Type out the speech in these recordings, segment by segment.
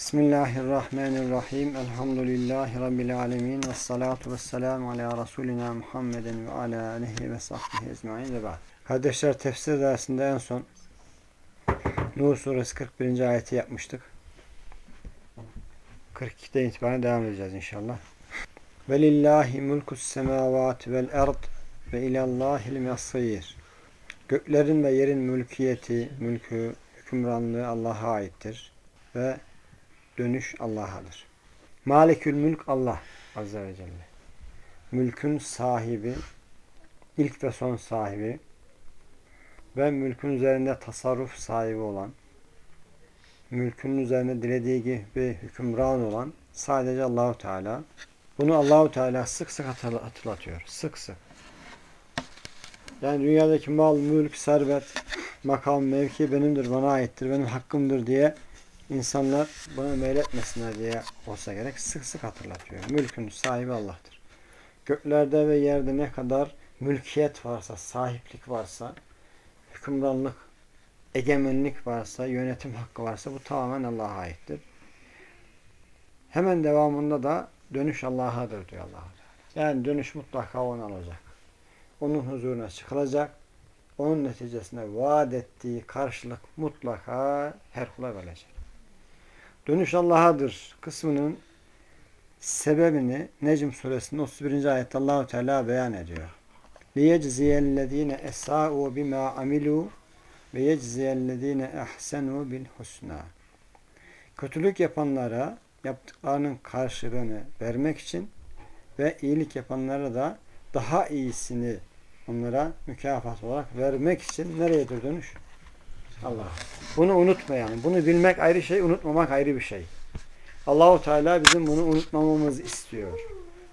Bismillahirrahmanirrahim. Elhamdülillahi Rabbil alemin. Ve salatu ve selamu ala Resulina Muhammedin ve ala aleyhi ve sahbihi ecmain ve ba'd. Kardeşler tefsir dersinde en son Nur suresi 41. ayeti yapmıştık. 42'den itibaren devam edeceğiz inşallah. Ve lillahi mulkus semavati vel erd ve ilallahil mesir. Göklerin ve yerin mülkiyeti, mülkü, hükümranlığı Allah'a aittir ve dönüş Allah'adır. Malikül mülk Allah Azze ve Celle. Mülkün sahibi, ilk ve son sahibi ve mülkün üzerinde tasarruf sahibi olan, mülkün üzerinde dilediği gibi hükümran olan sadece Allahu Teala. Bunu Allahu Teala sık sık hatırlatıyor. Sık sık. Yani dünyadaki mal, mülk, servet, makam, mevki benimdir, bana aittir, benim hakkımdır diye insanlar buna meyletmesinler diye olsa gerek sık sık hatırlatıyor. Mülkün sahibi Allah'tır. Göklerde ve yerde ne kadar mülkiyet varsa, sahiplik varsa, hükümranlık, egemenlik varsa, yönetim hakkı varsa bu tamamen Allah'a aittir. Hemen devamında da dönüş Allah'adır diyor Allah. Yani dönüş mutlaka ona olacak. Onun huzuruna çıkılacak. Onun neticesinde vaat ettiği karşılık mutlaka her kula verecek. Dönüş Allah'adır kısmının sebebini Necm suresinin 31. ayette Allahu Teala beyan ediyor. Liyecziyellezine esa'u bima amilu ve yecziyellezine ahsenu bil husna. Kötülük yapanlara yaptıklarının karşılığını vermek için ve iyilik yapanlara da daha iyisini onlara mükafat olarak vermek için nereyedir dönüş? Allah. Bunu unutmayalım. Bunu bilmek ayrı şey, unutmamak ayrı bir şey. Allahu Teala bizim bunu unutmamamızı istiyor.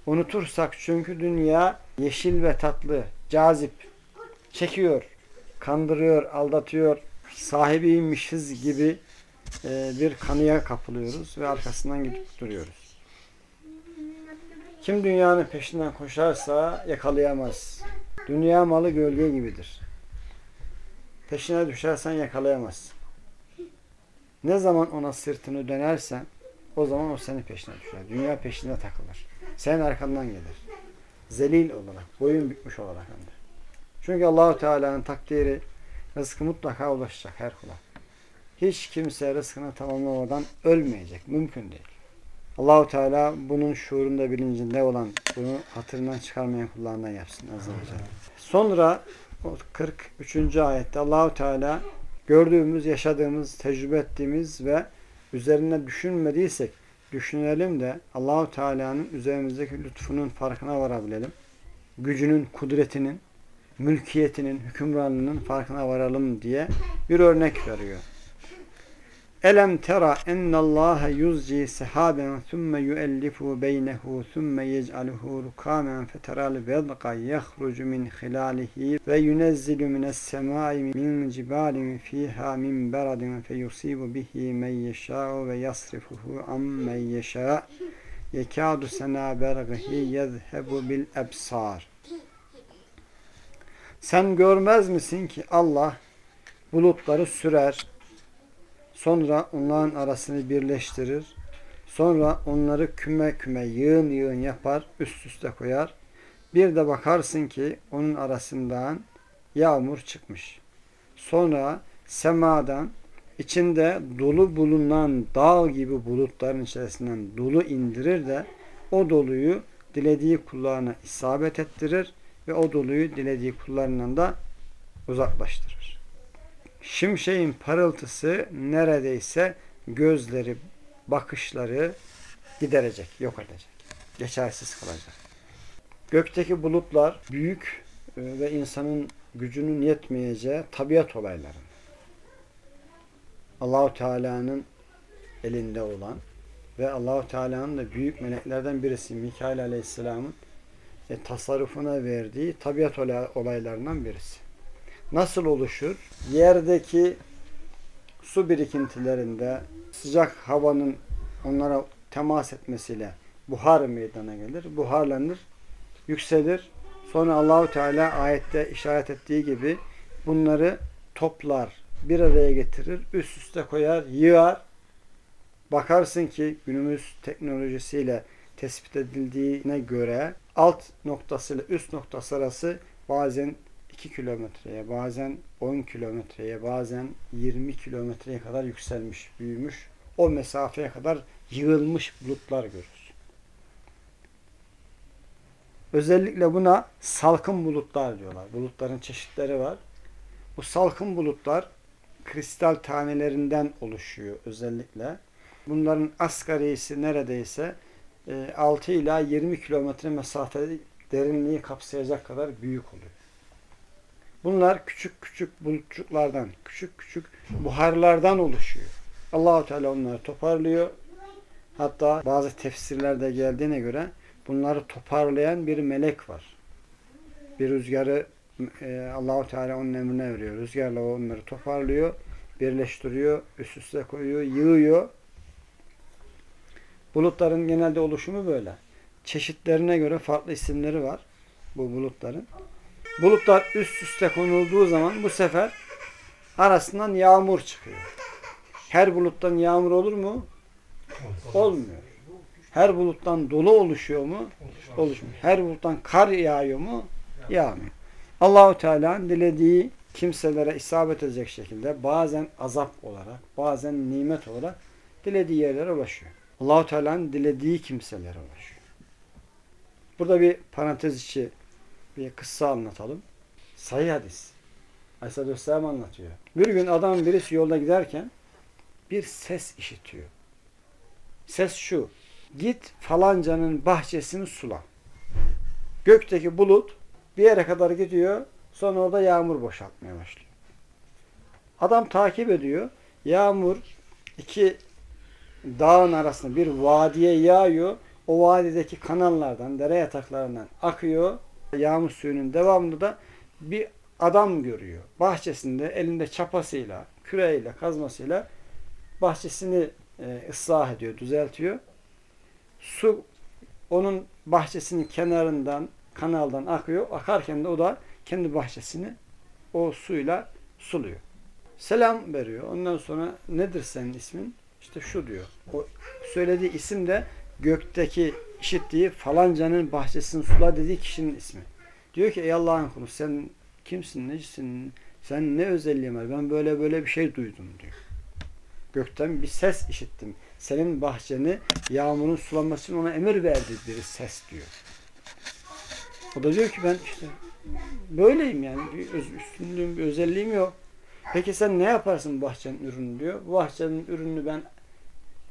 Unutursak çünkü dünya yeşil ve tatlı, cazip, çekiyor, kandırıyor, aldatıyor, sahibiymişiz gibi e, bir kanıya kapılıyoruz ve arkasından gidip duruyoruz. Kim dünyanın peşinden koşarsa yakalayamaz. Dünya malı gölge gibidir. Peşine düşersen yakalayamazsın. Ne zaman ona sırtını dönersen o zaman o senin peşine düşer. Dünya peşine takılır. Senin arkandan gelir. Zelil olarak, boyun bükmüş olarak hem de. Çünkü Allahu Teala'nın takdiri rızkı mutlaka ulaşacak her kula. Hiç kimse rızkını tamamlamadan ölmeyecek. Mümkün değil. Allahu Teala bunun şuurunda bilincinde olan bunu hatırından çıkarmayan kullarından yapsın. Azze. Sonra 43. ayette Allahu Teala gördüğümüz, yaşadığımız, tecrübe ettiğimiz ve üzerine düşünmediysek düşünelim de Allahu Teala'nın üzerimizdeki lütfunun farkına varabilelim. Gücünün, kudretinin, mülkiyetinin, hükümranlığının farkına varalım diye bir örnek veriyor. Elem tera ennallaha yuzci sahaben thumme yuellifu beynehu thumme yec'aluhu rukamen feteral vedqa yahrucu min hilalihi ve yunezzilu mines semai min cibalin fiha min beradin feyusibu bihi men yeşâ'u ve yasrifuhu ammen yeşâ' yekâdu sena bergihi yezhebu bil ebsar. Sen görmez misin ki Allah bulutları sürer, Sonra onların arasını birleştirir. Sonra onları küme küme yığın yığın yapar, üst üste koyar. Bir de bakarsın ki onun arasından yağmur çıkmış. Sonra semadan içinde dolu bulunan dağ gibi bulutların içerisinden dolu indirir de o doluyu dilediği kullarına isabet ettirir ve o doluyu dilediği kullarından da uzaklaştırır. Şimşeğin parıltısı neredeyse gözleri, bakışları giderecek, yok edecek. Geçersiz kalacak. Gökteki bulutlar büyük e, ve insanın gücünün yetmeyeceği tabiat olayları. Allahu Teala'nın elinde olan ve Allahu Teala'nın da büyük meleklerden birisi Mikail Aleyhisselam'ın e, tasarrufuna verdiği tabiat olaylarından birisi nasıl oluşur? Yerdeki su birikintilerinde sıcak havanın onlara temas etmesiyle buhar meydana gelir. Buharlanır, yükselir. Sonra Allahu Teala ayette işaret ettiği gibi bunları toplar, bir araya getirir, üst üste koyar, yığar Bakarsın ki günümüz teknolojisiyle tespit edildiğine göre alt noktası ile üst noktası arası bazen 2 kilometreye, bazen 10 kilometreye, bazen 20 kilometreye kadar yükselmiş, büyümüş. O mesafeye kadar yığılmış bulutlar görürüz. Özellikle buna salkım bulutlar diyorlar. Bulutların çeşitleri var. Bu salkım bulutlar kristal tanelerinden oluşuyor özellikle. Bunların asgarisi neredeyse 6 ila 20 kilometre mesafe derinliği kapsayacak kadar büyük oluyor. Bunlar küçük küçük bulutçuklardan, küçük küçük buharlardan oluşuyor. Allahu Teala onları toparlıyor. Hatta bazı tefsirlerde geldiğine göre bunları toparlayan bir melek var. Bir rüzgarı e, Allahu Teala onun emrine veriyor. Rüzgarla onları toparlıyor, birleştiriyor, üst üste koyuyor, yığıyor. Bulutların genelde oluşumu böyle. Çeşitlerine göre farklı isimleri var bu bulutların. Bulutlar üst üste konulduğu zaman bu sefer arasından yağmur çıkıyor. Her buluttan yağmur olur mu? Olmuyor. Her buluttan dolu oluşuyor mu? Oluşmuyor. Her buluttan kar yağıyor mu? Yağmıyor. Allahu Teala dilediği kimselere isabet edecek şekilde bazen azap olarak, bazen nimet olarak dilediği yerlere ulaşıyor. Allahu Teala'nın dilediği kimselere ulaşıyor. Burada bir parantez içi bir kıssa anlatalım. Sahih hadis. Aleyhisselam anlatıyor. Bir gün adam birisi yolda giderken bir ses işitiyor. Ses şu. Git falancanın bahçesini sula. Gökteki bulut bir yere kadar gidiyor. Sonra orada yağmur boşaltmaya başlıyor. Adam takip ediyor. Yağmur iki dağın arasında bir vadiye yağıyor. O vadideki kanallardan, dere yataklarından akıyor. Yağmur suyunun devamında da bir adam görüyor. Bahçesinde elinde çapasıyla, küreyle, kazmasıyla bahçesini e, ıslah ediyor, düzeltiyor. Su onun bahçesinin kenarından, kanaldan akıyor. Akarken de o da kendi bahçesini o suyla suluyor. Selam veriyor. Ondan sonra nedir senin ismin? İşte şu diyor. O söylediği isim de gökteki işittiği falancanın bahçesini sula dediği kişinin ismi. Diyor ki ey Allah'ın kulu sen kimsin, necisin, sen ne özelliğin var? Ben böyle böyle bir şey duydum diyor. Gökten bir ses işittim. Senin bahçeni yağmurun sulanmasını ona emir verdi bir ses diyor. O da diyor ki ben işte böyleyim yani. Bir üstünlüğüm, bir özelliğim yok. Peki sen ne yaparsın bahçenin ürünü diyor. Bu bahçenin ürününü ben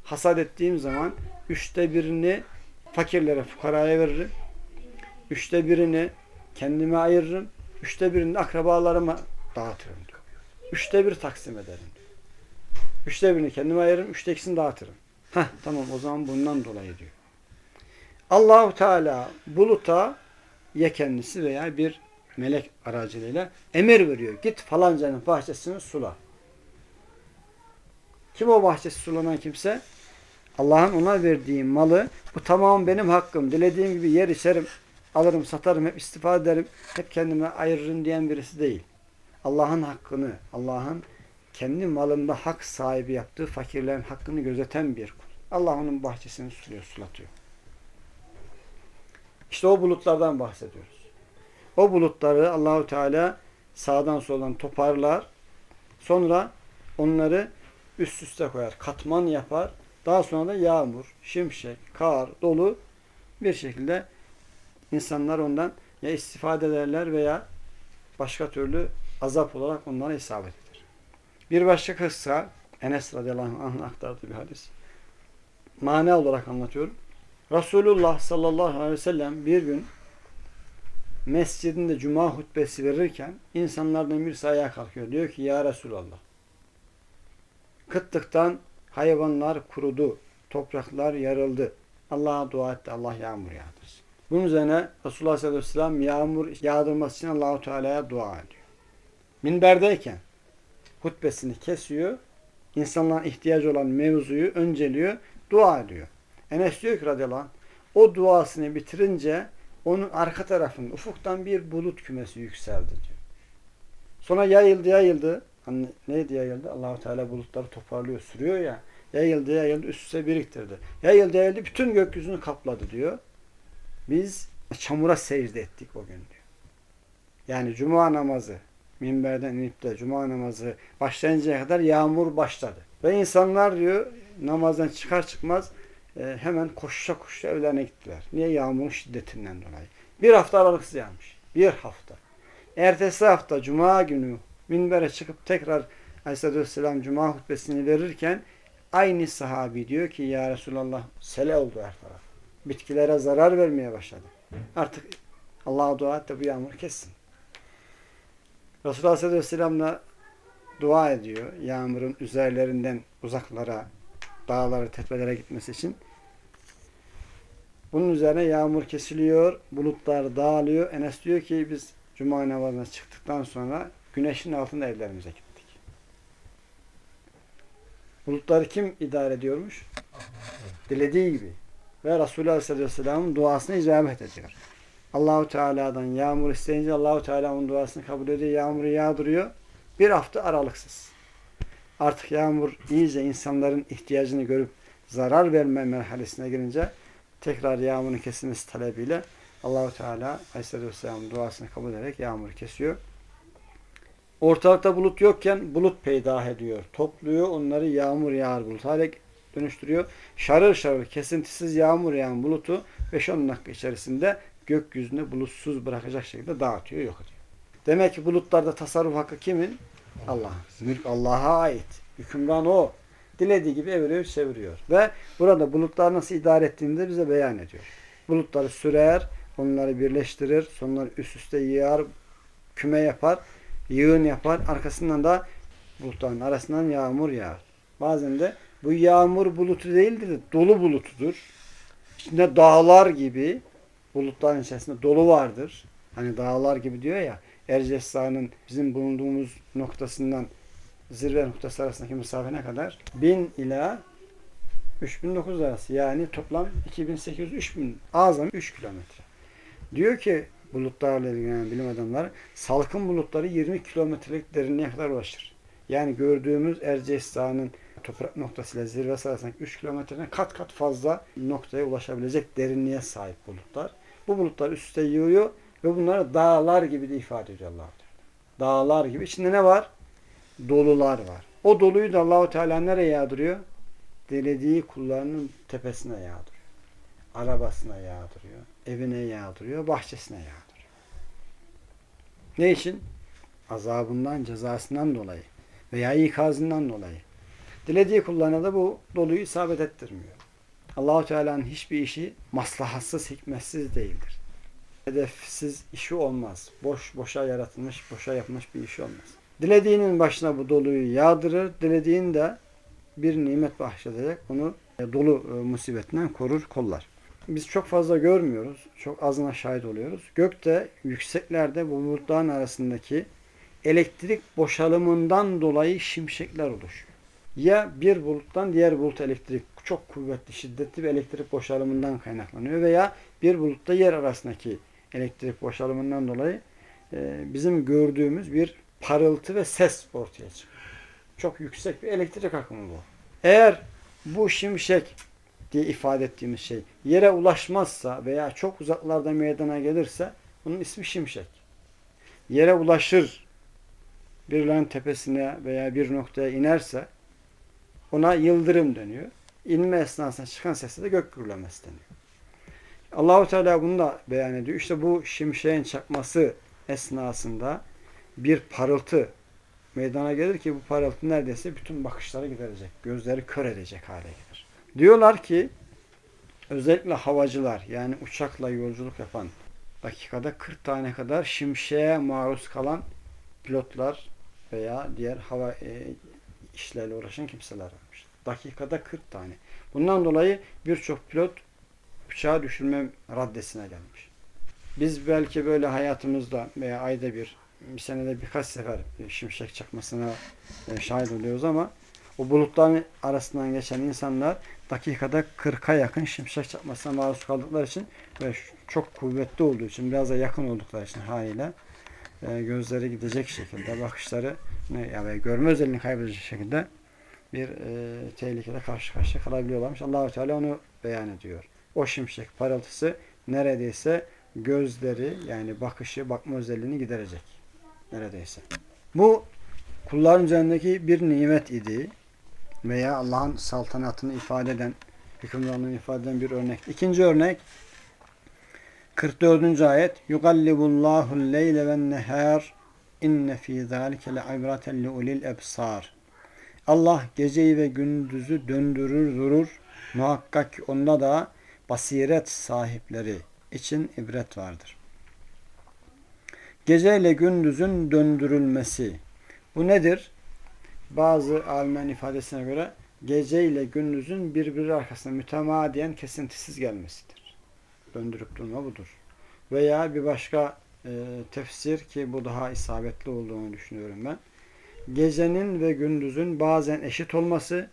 hasat ettiğim zaman üçte birini fakirlere, fukaraya veririm. Üçte birini kendime ayırırım. Üçte birini akrabalarıma dağıtırım. Üçte bir taksim ederim. Üçte birini kendime ayırırım. Üçte ikisini dağıtırım. Heh, tamam o zaman bundan dolayı diyor. Allahu Teala buluta ya kendisi veya bir melek aracılığıyla emir veriyor. Git falancanın bahçesini sula. Kim o bahçesi sulanan kimse? Allah'ın ona verdiği malı bu tamam benim hakkım. Dilediğim gibi yer içerim, alırım, satarım, hep istifade ederim, hep kendime ayırırım diyen birisi değil. Allah'ın hakkını, Allah'ın kendi malında hak sahibi yaptığı fakirlerin hakkını gözeten bir kul. Allah onun bahçesini suluyor, sulatıyor. İşte o bulutlardan bahsediyoruz. O bulutları Allahu Teala sağdan soldan toparlar. Sonra onları üst üste koyar. Katman yapar. Daha sonra da yağmur, şimşek, kar, dolu bir şekilde insanlar ondan ya istifade ederler veya başka türlü azap olarak onlara isabet eder. Bir başka kıssa Enes radıyallahu anh aktardığı bir hadis. Mana olarak anlatıyorum. Resulullah sallallahu aleyhi ve sellem bir gün mescidinde cuma hutbesi verirken insanlardan birisi ayağa kalkıyor. Diyor ki ya Resulallah kıtlıktan hayvanlar kurudu, topraklar yarıldı. Allah'a dua etti, Allah yağmur yağdırsın. Bunun üzerine Resulullah sallallahu aleyhi ve sellem yağmur yağdırması için Allahu Teala'ya dua ediyor. Minberdeyken hutbesini kesiyor, insanların ihtiyacı olan mevzuyu önceliyor, dua ediyor. Enes diyor ki o duasını bitirince onun arka tarafında ufuktan bir bulut kümesi yükseldi diyor. Sonra yayıldı yayıldı. Hani neydi yayıldı? Allahu Teala bulutları toparlıyor, sürüyor ya. Yayıldı yayıldı üst üste biriktirdi. Yayıldı yayıldı bütün gökyüzünü kapladı diyor. Biz çamura secde ettik o gün diyor. Yani cuma namazı minberden inip de cuma namazı başlayıncaya kadar yağmur başladı. Ve insanlar diyor namazdan çıkar çıkmaz e, hemen koşuşa koşuşa evlerine gittiler. Niye? Yağmurun şiddetinden dolayı. Bir hafta aralıksız yağmış. Bir hafta. Ertesi hafta cuma günü minbere çıkıp tekrar Aleyhisselatü Vesselam cuma hutbesini verirken aynı sahabi diyor ki ya Resulallah sele oldu her taraf. Bitkilere zarar vermeye başladı. Artık Allah'a dua et de bu yağmur kessin. Resulullah Aleyhisselatü Vesselam'la dua ediyor. Yağmurun üzerlerinden uzaklara, dağlara, tepelere gitmesi için. Bunun üzerine yağmur kesiliyor, bulutlar dağılıyor. Enes diyor ki biz cuma namazına çıktıktan sonra güneşin altında evlerimize gittik. Bulutları kim idare ediyormuş? Dilediği gibi. Ve Resulullah Aleyhisselatü Vesselam'ın duasına icabet ediyor. Allahu Teala'dan yağmur isteyince Allahu Teala onun duasını kabul ediyor. Yağmuru yağdırıyor. Bir hafta aralıksız. Artık yağmur iyice insanların ihtiyacını görüp zarar verme merhalesine girince tekrar yağmurun kesilmesi talebiyle Allahu Teala Aleyhisselatü Vesselam'ın duasını kabul ederek yağmuru kesiyor. Ortalıkta bulut yokken bulut peydah ediyor. Topluyor onları yağmur yağar bulut hale dönüştürüyor. Şarıl şarıl kesintisiz yağmur yağan bulutu 5-10 dakika içerisinde gökyüzünde bulutsuz bırakacak şekilde dağıtıyor, yok ediyor. Demek ki bulutlarda tasarruf hakkı kimin? Allah'ın. Mülk Allah'a ait. Hükümran o. Dilediği gibi eviriyor, çeviriyor. Ve burada bulutlar nasıl idare ettiğini de bize beyan ediyor. Bulutları sürer, onları birleştirir, sonları üst üste yığar, küme yapar, yığın yapar. Arkasından da bulutların arasından yağmur yağar. Bazen de bu yağmur bulutu değildir de dolu bulutudur. İçinde dağlar gibi bulutların içerisinde dolu vardır. Hani dağlar gibi diyor ya Erciyes Dağı'nın bizim bulunduğumuz noktasından zirve noktası arasındaki mesafe ne kadar? 1000 ila 3900 arası. Yani toplam 2800-3000 azami 3 kilometre. Diyor ki bulutlarla ilgilenen bilim adamları salkım bulutları 20 kilometrelik derinliğe kadar ulaşır. Yani gördüğümüz Erciyes Dağı'nın toprak noktasıyla zirvesi arasındaki 3 kilometreden kat kat fazla noktaya ulaşabilecek derinliğe sahip bulutlar. Bu bulutlar üst üste yığıyor ve bunları dağlar gibi de ifade ediyor allah Dağlar gibi. İçinde ne var? Dolular var. O doluyu da Allahu Teala nereye yağdırıyor? Dilediği kullarının tepesine yağdırıyor. Arabasına yağdırıyor. Evine yağdırıyor. Bahçesine yağdırıyor. Ne için? Azabından, cezasından dolayı veya ikazından dolayı. Dilediği kullarına da bu doluyu isabet ettirmiyor. Allahu Teala'nın hiçbir işi maslahatsız, hikmetsiz değildir. Hedefsiz işi olmaz. Boş boşa yaratılmış, boşa yapılmış bir işi olmaz. Dilediğinin başına bu doluyu yağdırır, dilediğin de bir nimet bahşedecek. Onu dolu e, musibetinden korur, kollar. Biz çok fazla görmüyoruz. Çok azına şahit oluyoruz. Gökte, yükseklerde bu bulutların arasındaki elektrik boşalımından dolayı şimşekler oluşuyor. Ya bir buluttan diğer bulut elektrik çok kuvvetli, şiddetli bir elektrik boşalımından kaynaklanıyor veya bir bulutta yer arasındaki elektrik boşalımından dolayı e, bizim gördüğümüz bir parıltı ve ses ortaya çıkıyor. Çok yüksek bir elektrik akımı bu. Eğer bu şimşek diye ifade ettiğimiz şey yere ulaşmazsa veya çok uzaklarda meydana gelirse bunun ismi şimşek. Yere ulaşır birilerinin tepesine veya bir noktaya inerse ona yıldırım deniyor. İnme esnasında çıkan sesle de gök gürlemesi deniyor. Allahu Teala bunu da beyan ediyor. İşte bu şimşeğin çakması esnasında bir parıltı meydana gelir ki bu parıltı neredeyse bütün bakışları giderecek. Gözleri kör edecek hale gelir. Diyorlar ki özellikle havacılar yani uçakla yolculuk yapan dakikada 40 tane kadar şimşeğe maruz kalan pilotlar veya diğer hava e, işlerle uğraşan kimseler varmış. Dakikada 40 tane. Bundan dolayı birçok pilot uçağı düşürme raddesine gelmiş. Biz belki böyle hayatımızda veya ayda bir, bir senede birkaç sefer şimşek çakmasına e, şahit oluyoruz ama o bulutların arasından geçen insanlar dakikada 40'a yakın şimşek çakmasına maruz kaldıkları için ve çok kuvvetli olduğu için biraz da yakın oldukları için haliyle e, gözleri gidecek şekilde bakışları ne, yani görme özelliğini kaybedecek şekilde bir e, tehlikede karşı karşıya kalabiliyorlarmış. Allahu Teala onu beyan ediyor. O şimşek parıltısı neredeyse gözleri yani bakışı, bakma özelliğini giderecek. Neredeyse. Bu kulların üzerindeki bir nimet idi veya Allah'ın saltanatını ifade eden, hükümranlığını ifade eden bir örnek. İkinci örnek 44. ayet Yugallibullahul leyle ven nehar inne fî zâlike le'ibraten liulil ebsar Allah geceyi ve gündüzü döndürür durur. Muhakkak onda da basiret sahipleri için ibret vardır. Gece ile gündüzün döndürülmesi. Bu nedir? Bazı alimlerin ifadesine göre gece ile gündüzün birbiri arkasında mütemadiyen kesintisiz gelmesidir. Döndürüp durma budur. Veya bir başka e, tefsir ki bu daha isabetli olduğunu düşünüyorum ben. Gecenin ve gündüzün bazen eşit olması,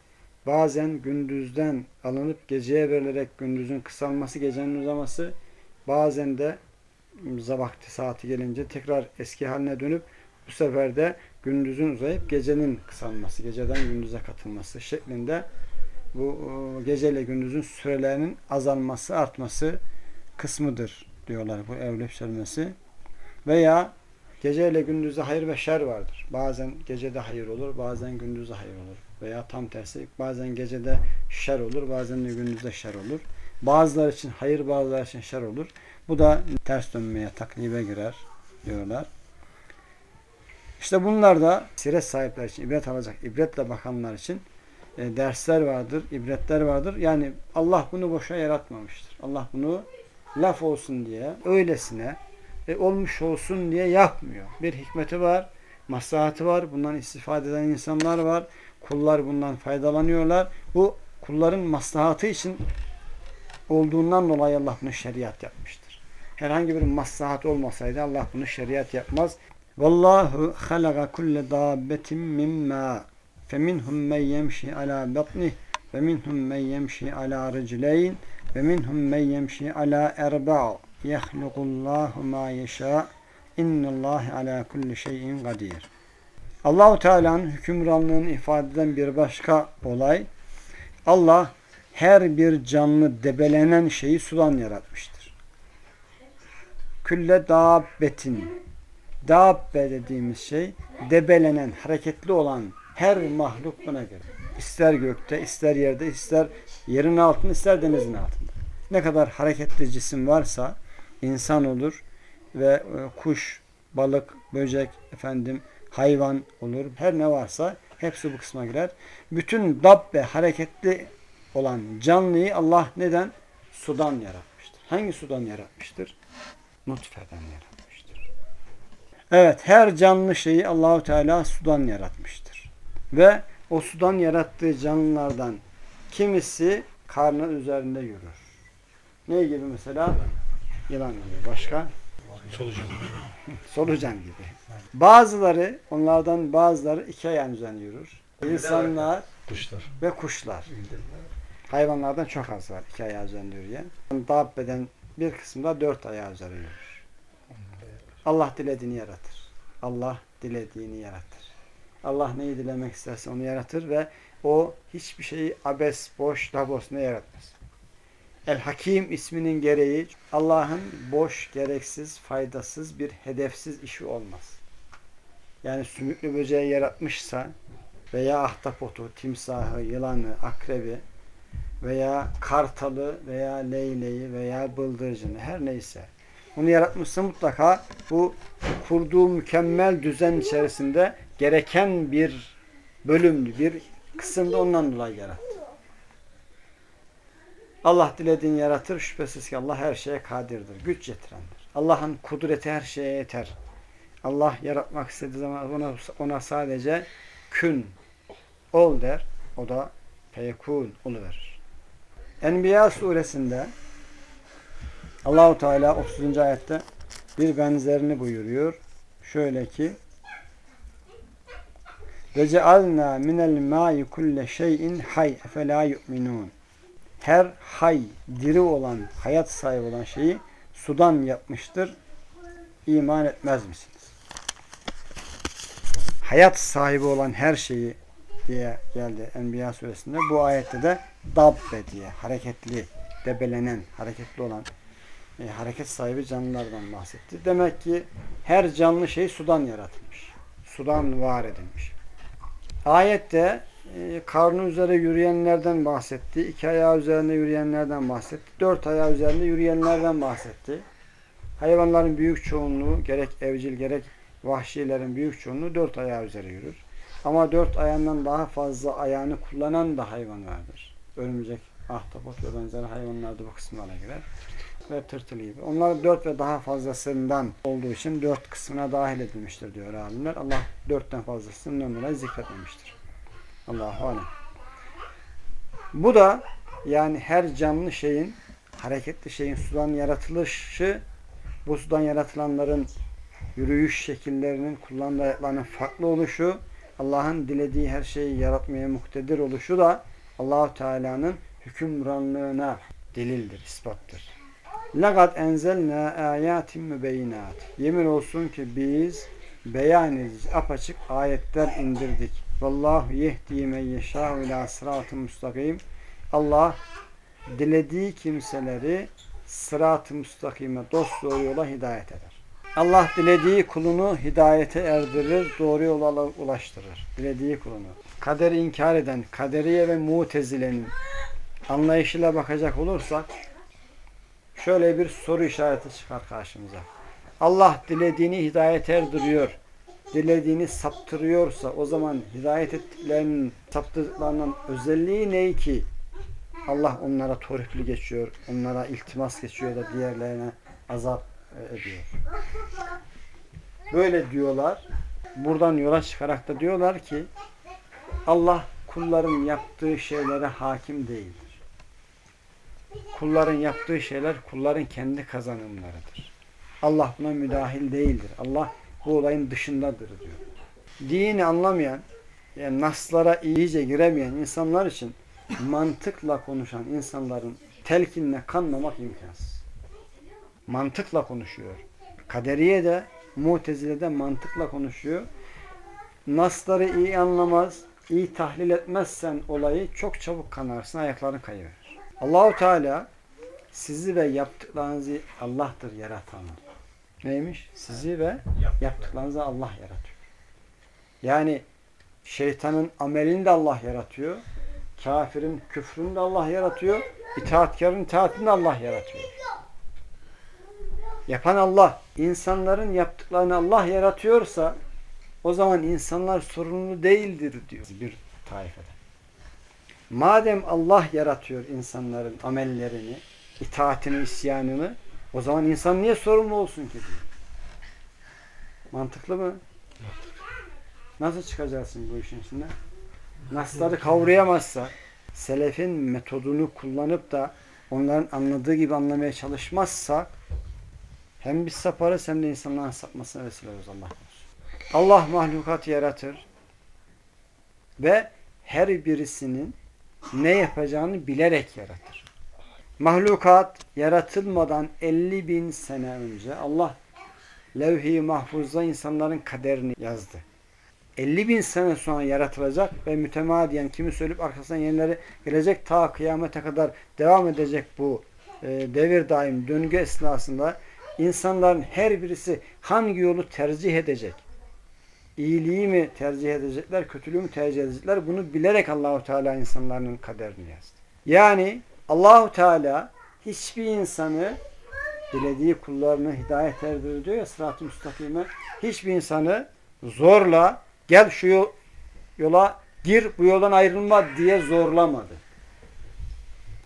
bazen gündüzden alınıp geceye verilerek gündüzün kısalması, gecenin uzaması, bazen de vakti saati gelince tekrar eski haline dönüp bu sefer de gündüzün uzayıp gecenin kısalması, geceden gündüze katılması şeklinde bu geceyle gündüzün sürelerinin azalması, artması kısmıdır diyorlar bu evlilik söylemesi. Veya geceyle gündüzde hayır ve şer vardır. Bazen gecede hayır olur, bazen gündüzde hayır olur. Veya tam tersi bazen gecede şer olur, bazen de gündüzde şer olur. Bazılar için hayır, bazılar için şer olur. Bu da ters dönmeye, taklibe girer diyorlar. İşte bunlar da siret sahipler için ibret alacak, ibretle bakanlar için e, dersler vardır, ibretler vardır. Yani Allah bunu boşa yaratmamıştır. Allah bunu laf olsun diye, öylesine e, olmuş olsun diye yapmıyor. Bir hikmeti var, maslahatı var. Bundan istifade eden insanlar var. Kullar bundan faydalanıyorlar. Bu kulların maslahatı için olduğundan dolayı Allah bunu şeriat yapmıştır. Herhangi bir maslahat olmasaydı Allah bunu şeriat yapmaz. Vallahu halaka kulle dabbetin mimma feminhum men yemşi ala batnih ve minhum men yemşi ala ricleyn ve minhum men yemşi ala erba' yahlukullahu ma yeşâ innallâhe ala kulli şeyin kadir. Allahu Teala'nın hükümranlığını ifade eden bir başka olay Allah her bir canlı debelenen şeyi sudan yaratmıştır. Külle dabbetin dabbe dediğimiz şey debelenen, hareketli olan her mahluk buna göre. İster gökte, ister yerde, ister yerin altında, ister denizin altında. Ne kadar hareketli cisim varsa insan olur ve e, kuş, balık, böcek, efendim hayvan olur. Her ne varsa hepsi bu kısma girer. Bütün dabbe hareketli olan canlıyı Allah neden? Sudan yaratmıştır. Hangi sudan yaratmıştır? Nutfeden yaratmıştır. Evet, her canlı şeyi Allahu Teala sudan yaratmıştır. Ve o sudan yarattığı canlılardan kimisi karnı üzerinde yürür. Ne gibi mesela? Yılan gibi. Başka? Solucan. Solucan gibi. Bazıları, onlardan bazıları iki ayağın üzerinde yürür. İnsanlar Kuşlar. ve kuşlar. Hayvanlardan çok az var iki ayağı üzerinde yürüyen. Dabbeden bir kısmı da dört ayağı üzerinde yürür. Allah dilediğini yaratır. Allah dilediğini yaratır. Allah neyi dilemek isterse onu yaratır ve o hiçbir şeyi abes, boş, labos ne yaratmaz. El Hakim isminin gereği Allah'ın boş, gereksiz, faydasız bir hedefsiz işi olmaz. Yani sümüklü böceği yaratmışsa veya ahtapotu, timsahı, yılanı, akrebi veya kartalı veya leyleği veya bıldırcını her neyse onu yaratmışsa mutlaka bu kurduğu mükemmel düzen içerisinde gereken bir bölümdü, bir kısımda ondan dolayı yarattı. Allah dilediğini yaratır. Şüphesiz ki Allah her şeye kadirdir. Güç yetirendir. Allah'ın kudreti her şeye yeter. Allah yaratmak istediği zaman ona, ona sadece kün ol der. O da feyekun oluverir. Enbiya suresinde Allahu Teala 30. ayette bir benzerini buyuruyor. Şöyle ki ve cealna minel ma'i kulle şeyin hay efela yu'minun her hay, diri olan, hayat sahibi olan şeyi sudan yapmıştır. İman etmez misiniz? Hayat sahibi olan her şeyi diye geldi Enbiya suresinde. Bu ayette de dabbe diye hareketli, debelenen, hareketli olan e, hareket sahibi canlılardan bahsetti. Demek ki her canlı şey sudan yaratılmış. Sudan var edilmiş. Ayette e, karnı üzere yürüyenlerden bahsetti. iki ayağı üzerinde yürüyenlerden bahsetti. Dört ayağı üzerinde yürüyenlerden bahsetti. Hayvanların büyük çoğunluğu gerek evcil gerek vahşilerin büyük çoğunluğu dört ayağı üzere yürür. Ama dört ayağından daha fazla ayağını kullanan da hayvan vardır. Örümcek, ahtapot ve benzeri hayvanlar da bu kısımlara girer. Ve tırtıl gibi. Onlar dört ve daha fazlasından olduğu için dört kısmına dahil edilmiştir diyor alimler. Allah dörtten fazlasından dolayı zikretmemiştir. Allahu alem. Bu da yani her canlı şeyin hareketli şeyin sudan yaratılışı bu sudan yaratılanların yürüyüş şekillerinin kullandığı ayaklarının farklı oluşu Allah'ın dilediği her şeyi yaratmaya muktedir oluşu da Allahu Teala'nın hükümranlığına delildir, ispattır. Lagat enzelna ayatin mübeyinat. Yemin olsun ki biz beyan edici, apaçık ayetler indirdik. Vallahu yehdi men yeşâ ila sıratı müstakim. Allah dilediği kimseleri sırat-ı müstakime dost doğru yola hidayet eder. Allah dilediği kulunu hidayete erdirir, doğru yola ulaştırır. Dilediği kulunu. Kaderi inkar eden, kaderiye ve mutezilenin anlayışıyla bakacak olursak şöyle bir soru işareti çıkar karşımıza. Allah dilediğini hidayet erdiriyor, dilediğini saptırıyorsa o zaman hidayet ettiklerinin saptırdıklarının özelliği ne ki Allah onlara torifli geçiyor, onlara iltimas geçiyor da diğerlerine azap ediyor. Böyle diyorlar. Buradan yola çıkarak da diyorlar ki Allah kulların yaptığı şeylere hakim değildir. Kulların yaptığı şeyler kulların kendi kazanımlarıdır. Allah buna müdahil değildir. Allah bu olayın dışındadır diyor. Dini anlamayan, yani naslara iyice giremeyen insanlar için mantıkla konuşan insanların telkinle kanmamak imkansız. Mantıkla konuşuyor. Kaderiye de Mutezile de mantıkla konuşuyor. Nasları iyi anlamaz, iyi tahlil etmezsen olayı çok çabuk kanarsın, ayakların kayıverir. Allahu Teala sizi ve yaptıklarınızı Allah'tır yaratan. Neymiş? Sizi ve yaptıklarınızı Allah yaratıyor. Yani şeytanın amelini de Allah yaratıyor. Kafirin küfrünü de Allah yaratıyor. İtaatkarın itaatini de Allah yaratıyor. Yapan Allah. insanların yaptıklarını Allah yaratıyorsa o zaman insanlar sorumlu değildir diyor bir taifede. Madem Allah yaratıyor insanların amellerini, itaatini, isyanını o zaman insan niye sorumlu olsun ki diyor. Mantıklı mı? Nasıl çıkacaksın bu işin içinden? Nasları kavrayamazsa, selefin metodunu kullanıp da onların anladığı gibi anlamaya çalışmazsa hem biz saparız hem de insanların sapmasına vesile oluruz Allah. Allah mahlukat yaratır ve her birisinin ne yapacağını bilerek yaratır. Mahlukat yaratılmadan 50 bin sene önce Allah levh-i mahfuzda insanların kaderini yazdı. 50 bin sene sonra yaratılacak ve mütemadiyen kimi söyleyip arkasından yenileri gelecek ta kıyamete kadar devam edecek bu e, devir daim döngü esnasında insanların her birisi hangi yolu tercih edecek? İyiliği mi tercih edecekler, kötülüğü mü tercih edecekler? Bunu bilerek Allahu Teala insanların kaderini yazdı. Yani Allahu Teala hiçbir insanı dilediği kullarını hidayet erdirir diyor ya sırat-ı müstakime. Hiçbir insanı zorla gel şu yola gir bu yoldan ayrılma diye zorlamadı.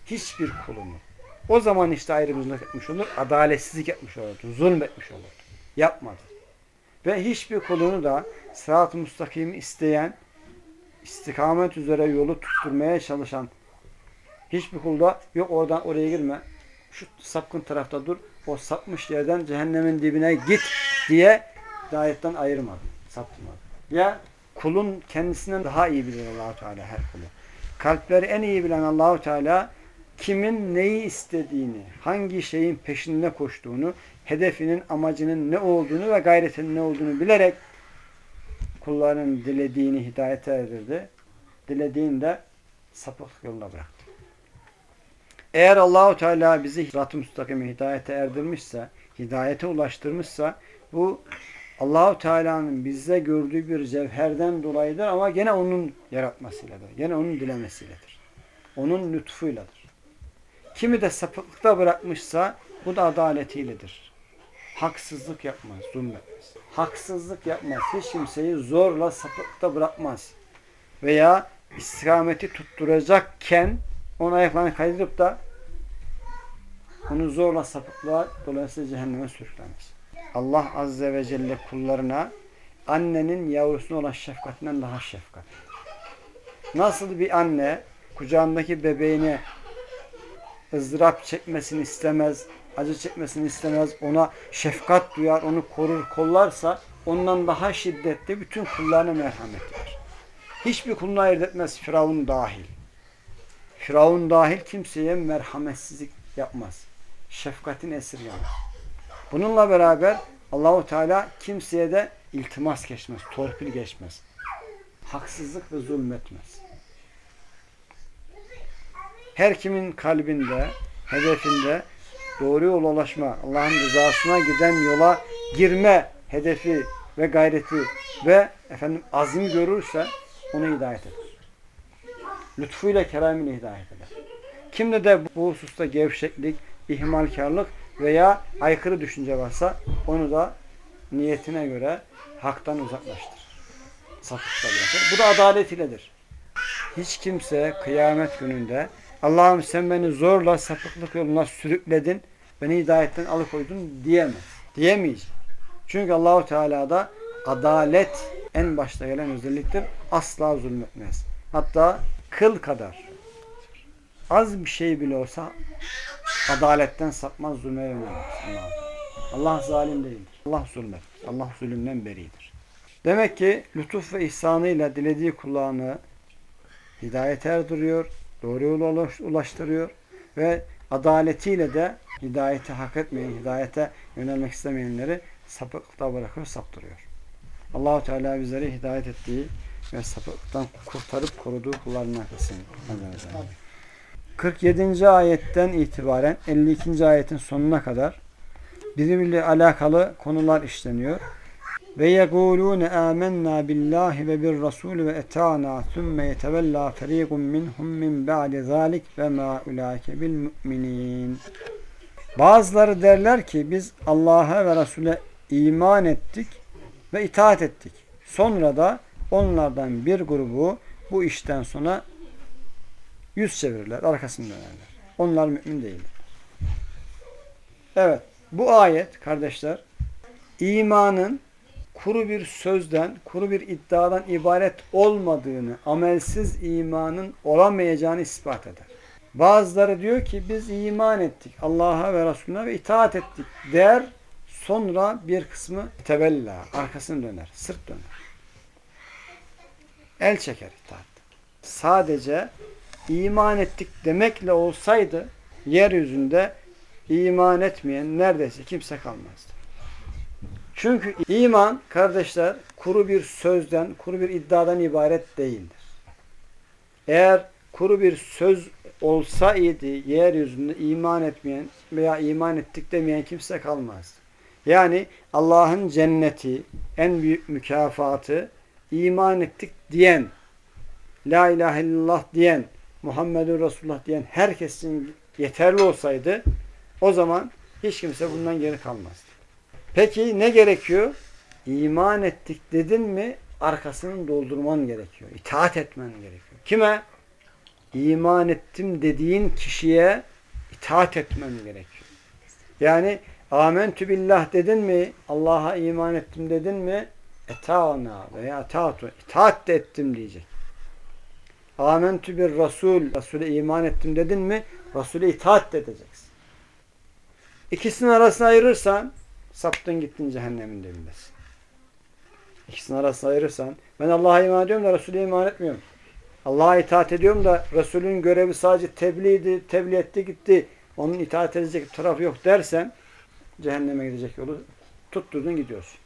Hiçbir kulunu. O zaman işte ayrımcılık etmiş olur, adaletsizlik etmiş olurdu, zulm etmiş olurdu. Yapmadı. Ve hiçbir kulunu da sırat-ı müstakimi isteyen, istikamet üzere yolu tutturmaya çalışan hiçbir kulda yok oradan oraya girme, şu sapkın tarafta dur, o sapmış yerden cehennemin dibine git diye hidayetten ayırmadı, saptırmadı. Ya kulun kendisinden daha iyi bilir allah Teala her kulu. Kalpleri en iyi bilen Allahu Teala kimin neyi istediğini, hangi şeyin peşinde koştuğunu, hedefinin, amacının ne olduğunu ve gayretinin ne olduğunu bilerek kulların dilediğini hidayete erdirdi. dilediğinde sapıklık yoluna bıraktı. Eğer Allahu Teala bizi sırat-ı müstakime hidayete erdirmişse, hidayete ulaştırmışsa bu Allahu Teala'nın bize gördüğü bir cevherden dolayıdır ama gene onun yaratmasıyladır. Gene onun dilemesiyledir. Onun lütfuyladır. Kimi de sapıklıkta bırakmışsa bu da adaletiyledir. Haksızlık yapmaz, zulmetmez. Haksızlık yapmaz. Hiç kimseyi zorla sapıklıkta bırakmaz. Veya istikameti tutturacakken onu ayaklarını kaydırıp da onu zorla sapıklığa dolayısıyla cehenneme sürüklemez. Allah Azze ve Celle kullarına annenin yavrusuna olan şefkatinden daha şefkat. Nasıl bir anne kucağındaki bebeğine ızdırap çekmesini istemez, acı çekmesini istemez, ona şefkat duyar, onu korur, kollarsa ondan daha şiddetli bütün kullarına merhametlidir. Hiçbir kulunu ayırt etmez Firavun dahil. Firavun dahil kimseye merhametsizlik yapmaz. Şefkatin esirgemez. Bununla beraber Allahu Teala kimseye de iltimas geçmez, torpil geçmez. Haksızlık ve zulmetmez. Her kimin kalbinde, hedefinde doğru yola ulaşma, Allah'ın rızasına giden yola girme hedefi ve gayreti ve efendim azim görürse onu hidayet eder. Lütfuyla keramiyle hidayet eder. Kimde de bu hususta gevşeklik, ihmalkarlık veya aykırı düşünce varsa onu da niyetine göre haktan uzaklaştırır. Sapıkta bırakır. Bu da adalet iledir. Hiç kimse kıyamet gününde Allah'ım sen beni zorla sapıklık yoluna sürükledin, beni hidayetten alıkoydun diyemez. Diyemeyecek. Çünkü Allahu Teala'da adalet en başta gelen özelliktir. Asla zulmetmez. Hatta kıl kadar az bir şey bile olsa adaletten sapmaz, zulme. Allah, Allah zalim değildir. Allah zulmet. Allah zulümden beridir. Demek ki lütuf ve ihsanıyla dilediği kulağını hidayete erdiriyor, doğru yola ulaştırıyor ve adaletiyle de hidayeti hak etmeyen, hidayete yönelmek istemeyenleri sapıklıkta bırakıyor, saptırıyor. Allahu Teala bizleri hidayet ettiği ve sapıklıktan kurtarıp koruduğu kullarından kılsın. 47. ayetten itibaren 52. ayetin sonuna kadar birbiriyle alakalı konular işleniyor. Ve yekulune amennâ billahi ve bir rasul ve etâna thumme yetevellâ ferîgum minhum min ba'di zâlik ve mâ ulâke bil mu'minîn. Bazıları derler ki biz Allah'a ve Resul'e iman ettik ve itaat ettik. Sonra da onlardan bir grubu bu işten sonra yüz çevirirler, arkasını dönerler. Onlar mümin değildir. Evet, bu ayet kardeşler imanın kuru bir sözden, kuru bir iddiadan ibaret olmadığını, amelsiz imanın olamayacağını ispat eder. Bazıları diyor ki biz iman ettik Allah'a ve Resulüne ve itaat ettik der. Sonra bir kısmı tebella, arkasını döner, sırt döner. El çeker itaat. Sadece iman ettik demekle olsaydı yeryüzünde iman etmeyen neredeyse kimse kalmazdı. Çünkü iman kardeşler kuru bir sözden, kuru bir iddiadan ibaret değildir. Eğer kuru bir söz olsaydı yeryüzünde iman etmeyen veya iman ettik demeyen kimse kalmazdı. Yani Allah'ın cenneti, en büyük mükafatı iman ettik diyen, la ilahe illallah diyen, Muhammedun Resulullah diyen herkesin yeterli olsaydı o zaman hiç kimse bundan geri kalmazdı. Peki ne gerekiyor? İman ettik dedin mi arkasını doldurman gerekiyor. İtaat etmen gerekiyor. Kime? İman ettim dediğin kişiye itaat etmen gerekiyor. Yani amentü billah dedin mi? Allah'a iman ettim dedin mi? Etana veya etaatu. İtaat de ettim diyecek. Amentü bir Resul. Resul'e iman ettim dedin mi? Resul'e itaat de edeceksin. İkisinin arasını ayırırsan saptın gittin cehennemin dibindesin. İkisinin arasını ayırırsan ben Allah'a iman ediyorum da Resul'e iman etmiyorum. Allah'a itaat ediyorum da Resul'ün görevi sadece tebliğdi, tebliğ etti gitti. Onun itaat edecek tarafı yok dersen cehenneme gidecek yolu tutturdun gidiyorsun.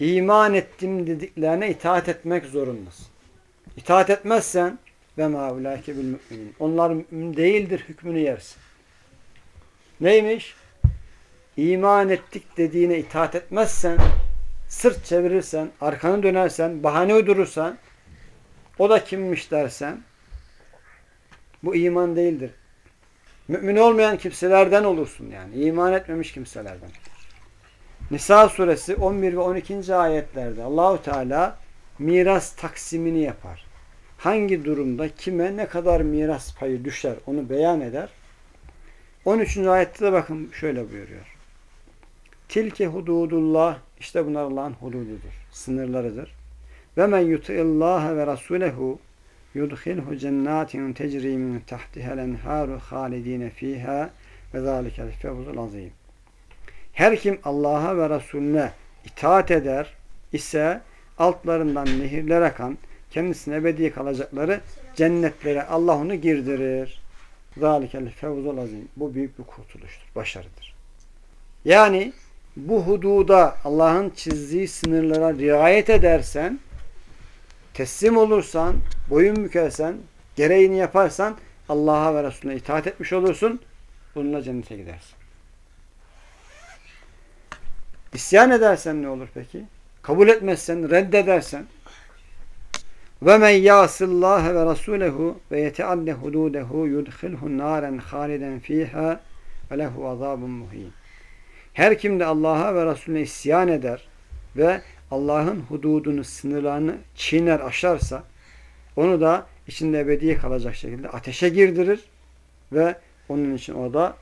İman ettim dediklerine itaat etmek zorundasın. İtaat etmezsen ve ma ulaike bil müminin. Onlar mümin değildir hükmünü yersin. Neymiş? İman ettik dediğine itaat etmezsen, sırt çevirirsen, arkanı dönersen, bahane uydurursan, o da kimmiş dersen, bu iman değildir. Mümin olmayan kimselerden olursun yani. İman etmemiş kimselerden. Nisa suresi 11 ve 12. ayetlerde Allahu Teala miras taksimini yapar. Hangi durumda kime ne kadar miras payı düşer onu beyan eder. 13. ayette de bakın şöyle buyuruyor. Tilke hududullah işte bunlar Allah'ın hudududur. Sınırlarıdır. Ve men yuti'illâhe ve rasulehu yudhilhu cennatin tecri min tahtihel enharu halidine fiha ve zâlikel fevzul azîm. Her kim Allah'a ve Resulüne itaat eder ise altlarından nehirler akan kendisine ebedi kalacakları cennetlere Allah onu girdirir. Zalikel fevzul azim. Bu büyük bir kurtuluştur, başarıdır. Yani bu hududa Allah'ın çizdiği sınırlara riayet edersen, teslim olursan, boyun bükersen, gereğini yaparsan Allah'a ve Resulüne itaat etmiş olursun. Bununla cennete gidersin. İsyan edersen ne olur peki? Kabul etmezsen, reddedersen ve men yasillaha ve rasulehu ve yeteadde hududehu yudkhilhu naren haliden fiha ve lehu azabun muhin. Her kim de Allah'a ve Resulüne isyan eder ve Allah'ın hududunu, sınırlarını çiğner, aşarsa onu da içinde ebedi kalacak şekilde ateşe girdirir ve onun için orada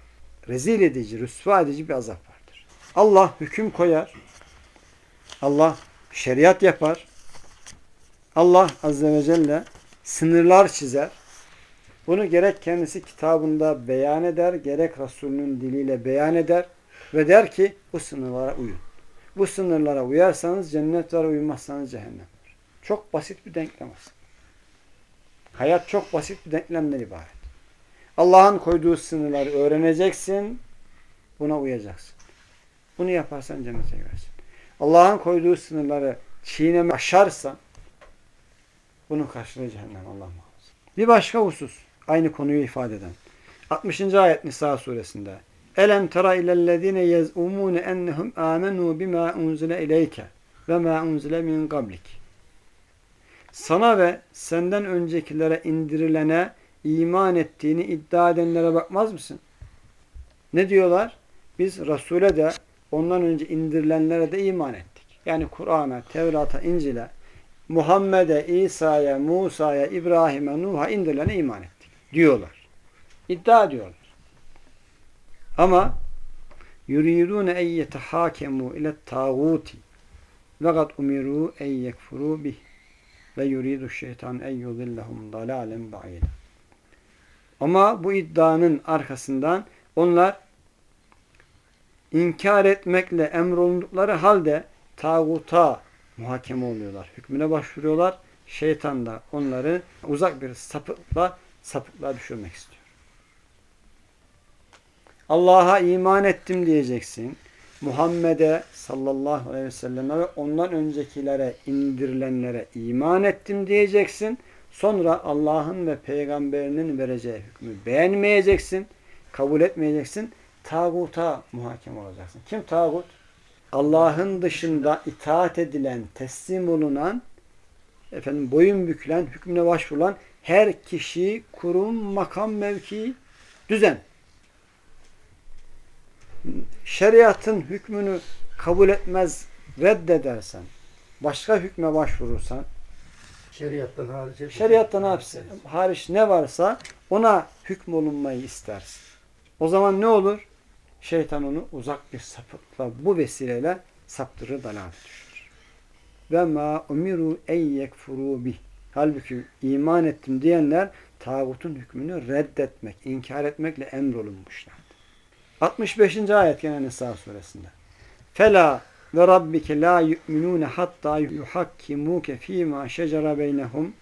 rezil edici, rüsva edici bir azap vardır. Allah hüküm koyar. Allah şeriat yapar. Allah Azze ve Celle sınırlar çizer. Bunu gerek kendisi kitabında beyan eder, gerek Resulünün diliyle beyan eder ve der ki bu sınırlara uyun. Bu sınırlara uyarsanız cennet var, uymazsanız cehennem var. Çok basit bir denklem aslında. Hayat çok basit bir denklemden ibaret. Allah'ın koyduğu sınırları öğreneceksin, buna uyacaksın. Bunu yaparsan cennete girersin. Allah'ın koyduğu sınırları çiğneme aşarsan bunun karşılığı cehennem Allah muhafaza. Bir başka husus aynı konuyu ifade eden. 60. ayet Nisa suresinde. Elem tera ilellezine yez'umune ennehum amenu bima unzile ileyke ve ma unzile min qablik. Sana ve senden öncekilere indirilene iman ettiğini iddia edenlere bakmaz mısın? Ne diyorlar? Biz Resul'e de ondan önce indirilenlere de iman ettik. Yani Kur'an'a, Tevrat'a, İncil'e, Muhammed'e, İsa'ya, Musa'ya, İbrahim'e, Nuh'a indirilene iman ettik. Diyorlar. İddia ediyorlar. Ama yuridune en yetehakemu ile tağuti ve kad umiru en yekfuru bih ve yuridu şeytan en yudillahum dalalen ba'ida. Ama bu iddianın arkasından onlar inkar etmekle emrolundukları halde tağuta muhakeme oluyorlar. Hükmüne başvuruyorlar. Şeytan da onları uzak bir sapıkla sapıklığa düşürmek istiyor. Allah'a iman ettim diyeceksin. Muhammed'e sallallahu aleyhi ve selleme ve ondan öncekilere indirilenlere iman ettim diyeceksin. Sonra Allah'ın ve peygamberinin vereceği hükmü beğenmeyeceksin. Kabul etmeyeceksin. Tağuta muhakem olacaksın. Kim tağut? Allah'ın dışında itaat edilen, teslim olunan, efendim boyun bükülen, hükmüne başvurulan her kişi, kurum, makam, mevki, düzen. Şeriatın hükmünü kabul etmez, reddedersen, başka hükme başvurursan, Şeriattan hariç. şeriattan hapsi, hariç ne varsa ona hükmolunmayı istersin. O zaman ne olur? Şeytan onu uzak bir sapıkla bu vesileyle saptırır, dalalet düşürür. Ve ma umiru en yekfuru bih. Halbuki iman ettim diyenler tağutun hükmünü reddetmek, inkar etmekle emrolunmuşlar. 65. ayet gene Nisa suresinde. Fela ve rabbike la yu'minune hatta yuhakkimuke fîmâ şecere beynehum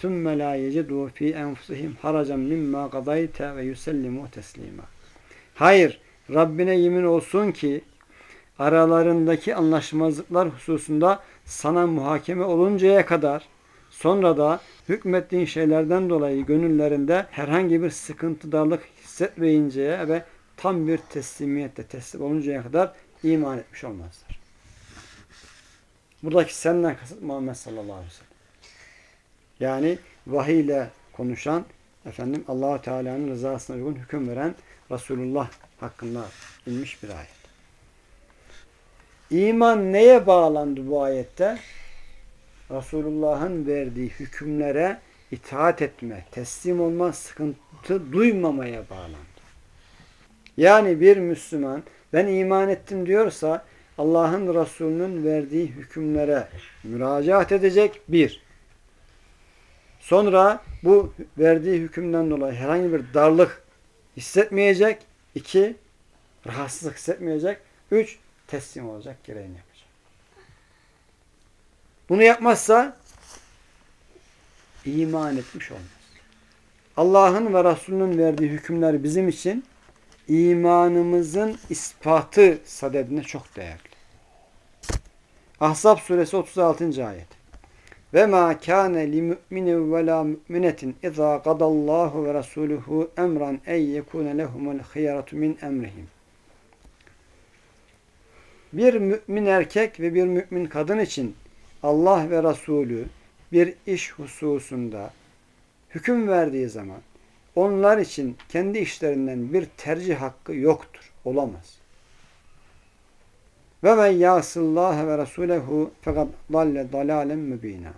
sümme la yecidû fî enfusihim haracen mimma gadayte ve yusellimu teslima. Hayır, Rabbine yemin olsun ki aralarındaki anlaşmazlıklar hususunda sana muhakeme oluncaya kadar sonra da hükmettiğin şeylerden dolayı gönüllerinde herhangi bir sıkıntı darlık hissetmeyinceye ve tam bir teslimiyette teslim oluncaya kadar iman etmiş olmazlar. Buradaki senden kasıt Muhammed sallallahu aleyhi ve sellem. Yani vahiy ile konuşan, efendim allah Teala'nın rızasına uygun hüküm veren Resulullah hakkında inmiş bir ayet. İman neye bağlandı bu ayette? Resulullah'ın verdiği hükümlere itaat etme, teslim olma, sıkıntı duymamaya bağlandı. Yani bir Müslüman ben iman ettim diyorsa Allah'ın Resulü'nün verdiği hükümlere müracaat edecek bir. Sonra bu verdiği hükümden dolayı herhangi bir darlık hissetmeyecek. iki Rahatsızlık hissetmeyecek. Üç, teslim olacak, gereğini yapacak. Bunu yapmazsa iman etmiş olmaz. Allah'ın ve Resulünün verdiği hükümler bizim için imanımızın ispatı sadedine çok değerli. Ahzab suresi 36. ayet. Ve ma kâne li mu'minin ve la mu'minetin izâ gadallahu ve rasuluhu emran ey yekûne lehumul hıyaratu min emrihim. Bir mümin erkek ve bir mümin kadın için Allah ve Resulü bir iş hususunda hüküm verdiği zaman onlar için kendi işlerinden bir tercih hakkı yoktur. Olamaz. Ve men yasıllâhe ve rasûlehu fekad dalle dalâlen mübînâ.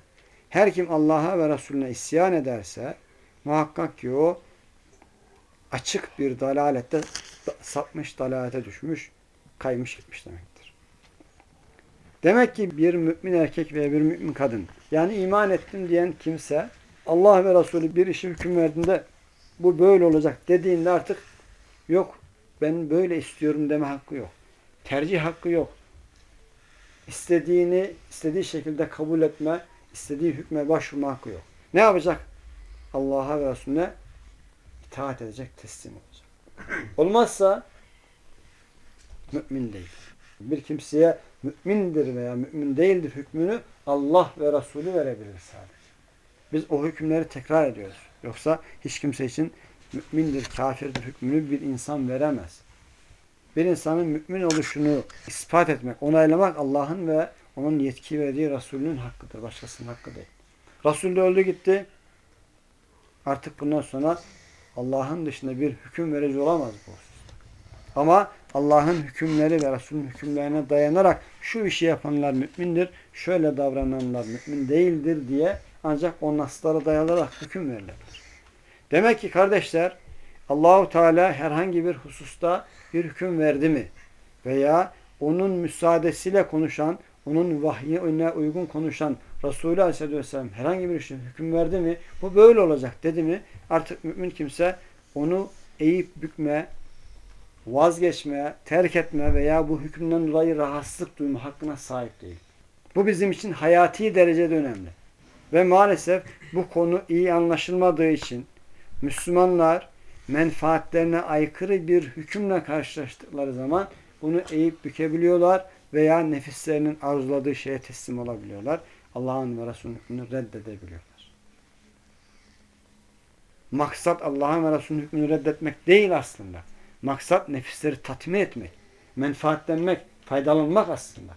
Her kim Allah'a ve Resulüne isyan ederse muhakkak ki o açık bir dalalette sapmış, dalalete düşmüş, kaymış gitmiş demektir. Demek ki bir mümin erkek veya bir mümin kadın yani iman ettim diyen kimse Allah ve Resulü bir işi hüküm verdiğinde bu böyle olacak dediğinde artık yok ben böyle istiyorum deme hakkı yok. Tercih hakkı yok. İstediğini istediği şekilde kabul etme, istediği hükme başvurma hakkı yok. Ne yapacak? Allah'a ve Resulüne itaat edecek, teslim olacak. Olmazsa mümin değil. Bir kimseye mümindir veya mümin değildir hükmünü Allah ve Resulü verebilir sadece. Biz o hükümleri tekrar ediyoruz. Yoksa hiç kimse için mümindir, kafirdir hükmünü bir insan veremez. Bir insanın mümin oluşunu ispat etmek, onaylamak Allah'ın ve onun yetki verdiği Resulünün hakkıdır. Başkasının hakkı değil. Resul de öldü gitti. Artık bundan sonra Allah'ın dışında bir hüküm verici olamaz bu. Ama Allah'ın hükümleri ve Resulün hükümlerine dayanarak şu işi yapanlar mümindir, şöyle davrananlar mümin değildir diye ancak o naslara dayanarak hüküm verilebilir. Demek ki kardeşler Allahu Teala herhangi bir hususta bir hüküm verdi mi? Veya onun müsaadesiyle konuşan, onun vahyine uygun konuşan Resulü Aleyhisselam herhangi bir şey hüküm verdi mi? Bu böyle olacak dedi mi? Artık mümin kimse onu eğip bükme, vazgeçme, terk etme veya bu hükümden dolayı rahatsızlık duyma hakkına sahip değil. Bu bizim için hayati derecede önemli. Ve maalesef bu konu iyi anlaşılmadığı için Müslümanlar menfaatlerine aykırı bir hükümle karşılaştıkları zaman bunu eğip bükebiliyorlar veya nefislerinin arzuladığı şeye teslim olabiliyorlar. Allah'ın ve Resulünün hükmünü reddedebiliyorlar. Maksat Allah'ın ve Resulünün hükmünü reddetmek değil aslında. Maksat nefisleri tatmin etmek, menfaatlenmek, faydalanmak aslında.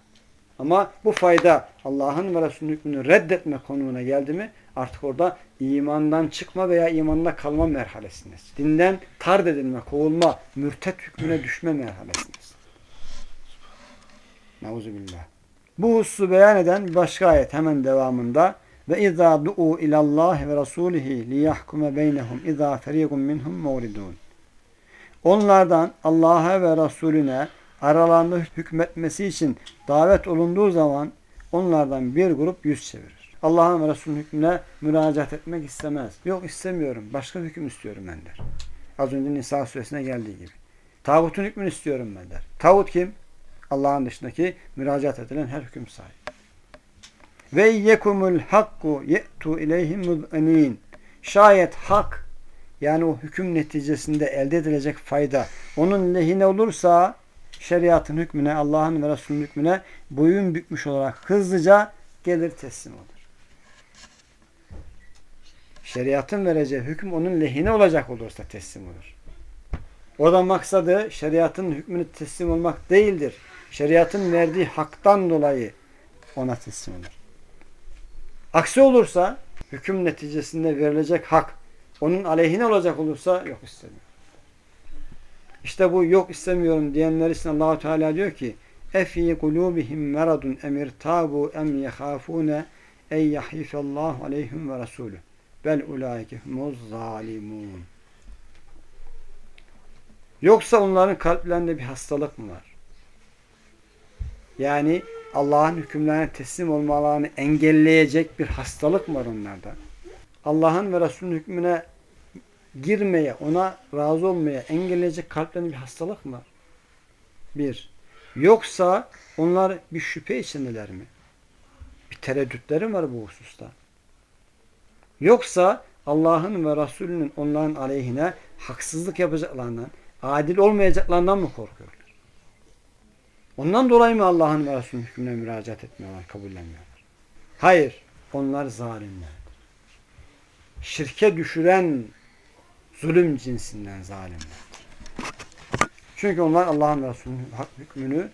Ama bu fayda Allah'ın ve Resulünün hükmünü reddetme konumuna geldi mi artık orada imandan çıkma veya imanda kalma merhalesindeyiz. Dinden tard edilme, kovulma, mürtet hükmüne düşme merhalesindeyiz. Neuzubillah. Bu hususu beyan eden başka ayet hemen devamında ve izâ du'u ilallâhi ve rasûlihi liyahkume beynehum izâ ferîgum minhum muridun. Onlardan Allah'a ve Resulüne aralarında hükmetmesi için davet olunduğu zaman onlardan bir grup yüz çevirir. Allah'ın ve Resulünün hükmüne müracaat etmek istemez. Yok istemiyorum. Başka hüküm istiyorum ben der. Az önce Nisa suresine geldiği gibi. Tağutun hükmünü istiyorum ben der. Tağut kim? Allah'ın dışındaki müracaat edilen her hüküm sahibi. Ve yekumul hakku ye'tu ileyhim mud'enin. Şayet hak yani o hüküm neticesinde elde edilecek fayda onun lehine olursa şeriatın hükmüne, Allah'ın ve Resulünün hükmüne boyun bükmüş olarak hızlıca gelir teslim olur. şeriatın vereceği hüküm onun lehine olacak olursa teslim olur. Orada maksadı şeriatın hükmünü teslim olmak değildir. Şeriatın verdiği haktan dolayı ona teslim olur. Aksi olursa hüküm neticesinde verilecek hak onun aleyhine olacak olursa yok istemiyorum. İşte bu yok istemiyorum diyenler için Allahu Teala diyor ki efi kulubihim meradun emir tabu em yehafune ey yahifallahu aleyhim ve rasulü bel ulaike humuz Yoksa onların kalplerinde bir hastalık mı var? Yani Allah'ın hükümlerine teslim olmalarını engelleyecek bir hastalık mı var onlarda? Allah'ın ve Resulünün hükmüne girmeye, ona razı olmaya engelleyecek kalplerinde bir hastalık mı? Bir. Yoksa onlar bir şüphe içindeler mi? Bir tereddütleri var bu hususta? Yoksa Allah'ın ve Resulünün onların aleyhine haksızlık yapacaklarından, adil olmayacaklarından mı korkuyorlar? Ondan dolayı mı Allah'ın ve Resulünün hükmüne müracaat etmiyorlar, kabullenmiyorlar? Hayır, onlar zalimlerdir. Şirke düşüren zulüm cinsinden zalimlerdir. Çünkü onlar Allah'ın Resulünün hükmünü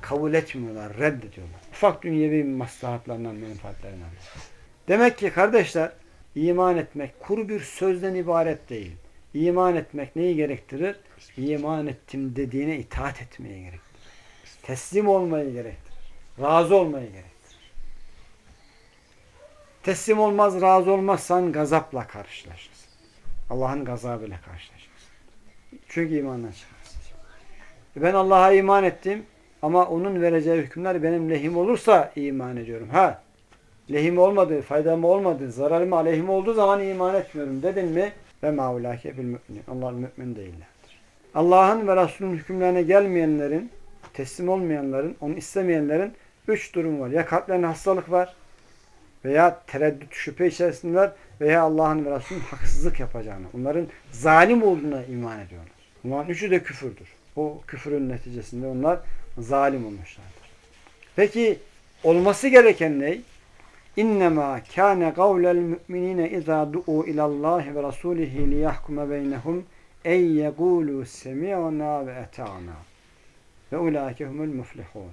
kabul etmiyorlar, reddediyorlar. Ufak dünyevi maslahatlarından, menfaatlerinden. Demek ki kardeşler, iman etmek kuru bir sözden ibaret değil. İman etmek neyi gerektirir? İman ettim dediğine itaat etmeye gerektirir. Teslim olmayı gerektirir. Razı olmayı gerektirir. Teslim olmaz, razı olmazsan gazapla karşılaşırsın. Allah'ın gazabıyla karşılaşırsın. Çünkü imandan çıkarsın. Ben Allah'a iman ettim ama onun vereceği hükümler benim lehim olursa iman ediyorum. Ha, lehim olmadı, faydam olmadı, zararım aleyhim olduğu zaman iman etmiyorum dedin mi? Ve maulâke bil mü'minin. Allah mümin değillerdir. Allah'ın ve Resulünün hükümlerine gelmeyenlerin, teslim olmayanların, onu istemeyenlerin üç durum var. Ya kalplerinde hastalık var veya tereddüt, şüphe içerisindeler veya Allah'ın ve Resulünün haksızlık yapacağını, onların zalim olduğuna iman ediyorlar. Bunların üçü de küfürdür. O küfürün neticesinde onlar zalim olmuşlardır. Peki olması gereken ne? İnnemâ kâne kavlel mü'minîne izâ du'u ilallâhi ve rasûlihi liyahkume beynehum ey yegûlû semi'nâ ve eta'nâ ve ulâke humul muflihûn.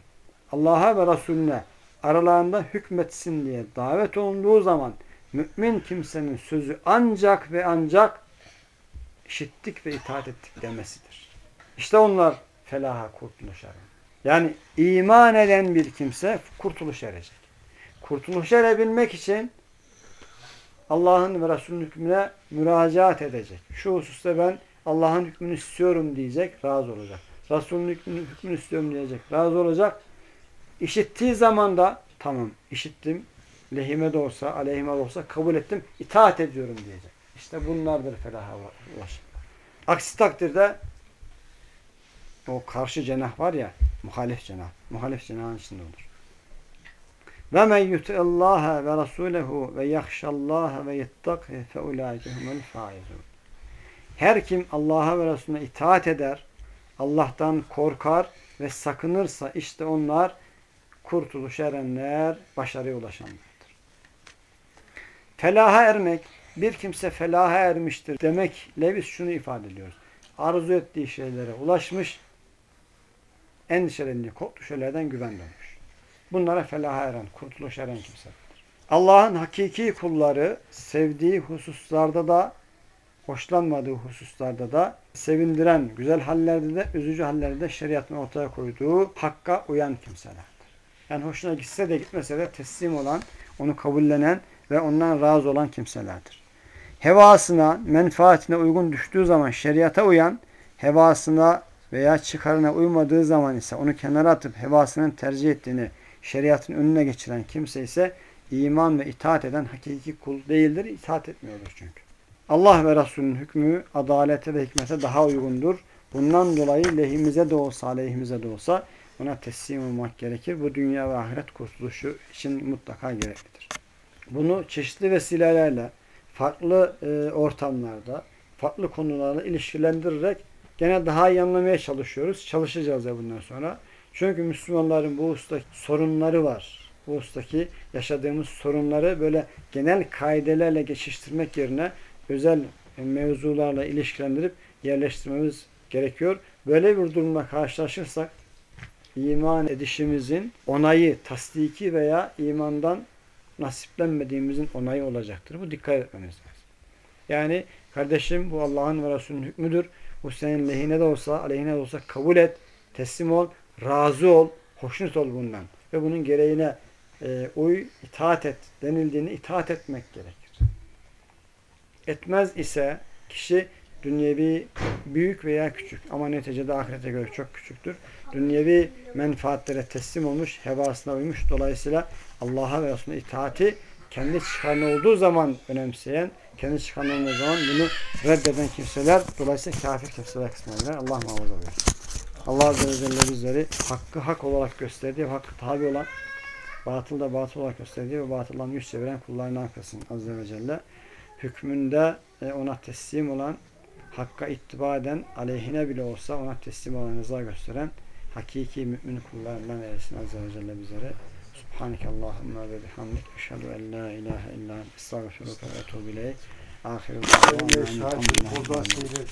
Allah'a ve Resulüne aralarında hükmetsin diye davet olunduğu zaman mümin kimsenin sözü ancak ve ancak işittik ve itaat ettik demesidir. İşte onlar felaha kurtuluş erer. Yani iman eden bir kimse kurtuluş erecek. Kurtuluş erebilmek için Allah'ın ve Resulünün hükmüne müracaat edecek. Şu hususta ben Allah'ın hükmünü istiyorum diyecek, razı olacak. Resulünün hükmünü istiyorum diyecek, razı olacak. İşittiği zaman da tamam işittim, lehime de olsa, aleyhime de olsa kabul ettim, itaat ediyorum diyecek. İşte bunlardır felaha ulaşımlar. Aksi takdirde o karşı cenah var ya, muhalif cenah. Muhalif cenahın içinde olur. Ve men yuti'allaha ve rasulehu ve yahşallaha ve yettaki fe ulaike humul faizun. Her kim Allah'a ve Resulüne itaat eder, Allah'tan korkar ve sakınırsa işte onlar kurtuluş erenler, başarıya ulaşanlardır. Felaha ermek, bir kimse felaha ermiştir demekle biz şunu ifade ediyoruz. Arzu ettiği şeylere ulaşmış, endişelendiği, korktuğu şeylerden güven dönmüş. Bunlara felaha eren, kurtuluş eren kimselerdir. Allah'ın hakiki kulları sevdiği hususlarda da, hoşlanmadığı hususlarda da, sevindiren güzel hallerde de, üzücü hallerde de şeriatın ortaya koyduğu hakka uyan kimselerdir. Yani hoşuna gitse de gitmese de teslim olan, onu kabullenen ve ondan razı olan kimselerdir. Hevasına, menfaatine uygun düştüğü zaman şeriata uyan, hevasına veya çıkarına uymadığı zaman ise onu kenara atıp hevasının tercih ettiğini şeriatın önüne geçiren kimse ise iman ve itaat eden hakiki kul değildir. İtaat etmiyordur çünkü. Allah ve Resulünün hükmü adalete ve hikmete daha uygundur. Bundan dolayı lehimize de olsa aleyhimize de olsa ona teslim olmak gerekir. Bu dünya ve ahiret kurtuluşu için mutlaka gereklidir. Bunu çeşitli vesilelerle farklı e, ortamlarda, farklı konularla ilişkilendirerek gene daha iyi anlamaya çalışıyoruz. Çalışacağız ya bundan sonra. Çünkü Müslümanların bu usta sorunları var. bu ustaki yaşadığımız sorunları böyle genel kaidelerle geçiştirmek yerine özel mevzularla ilişkilendirip yerleştirmemiz gerekiyor. Böyle bir durumla karşılaşırsak iman edişimizin onayı, tasdiki veya imandan nasiplenmediğimizin onayı olacaktır. Bu dikkat etmemiz lazım. Yani kardeşim bu Allah'ın ve Resulünün hükmüdür. Bu senin lehine de olsa, aleyhine de olsa kabul et, teslim ol, razı ol, hoşnut ol bundan. Ve bunun gereğine e, uy, itaat et denildiğini itaat etmek gerekir. Etmez ise kişi dünyevi büyük veya küçük ama neticede ahirete göre çok küçüktür. Dünyevi menfaatlere teslim olmuş, hevasına uymuş. Dolayısıyla Allah'a ve Resulüne itaati kendi çıkarına olduğu zaman önemseyen, kendi çıkarına olduğu zaman bunu reddeden kimseler dolayısıyla kafir kimseler kısmına girer. Allah muhafaza buyursun. Allah Azze ve Celle bizleri hakkı hak olarak gösterdiği ve hakkı tabi olan batıl da batıl olarak gösterdiği ve batıldan yüz çeviren kullarından kılsın Azze ve Celle. Hükmünde e, ona teslim olan, hakka ittiba eden, aleyhine bile olsa ona teslim olan rıza gösteren hakiki mümin kullarından eylesin Azze ve Celle bizlere. Subhaneke Allahümme ve bihamdik. Eşhedü en la ilahe illa estağfiruke ve etubu ileyk. Ahiru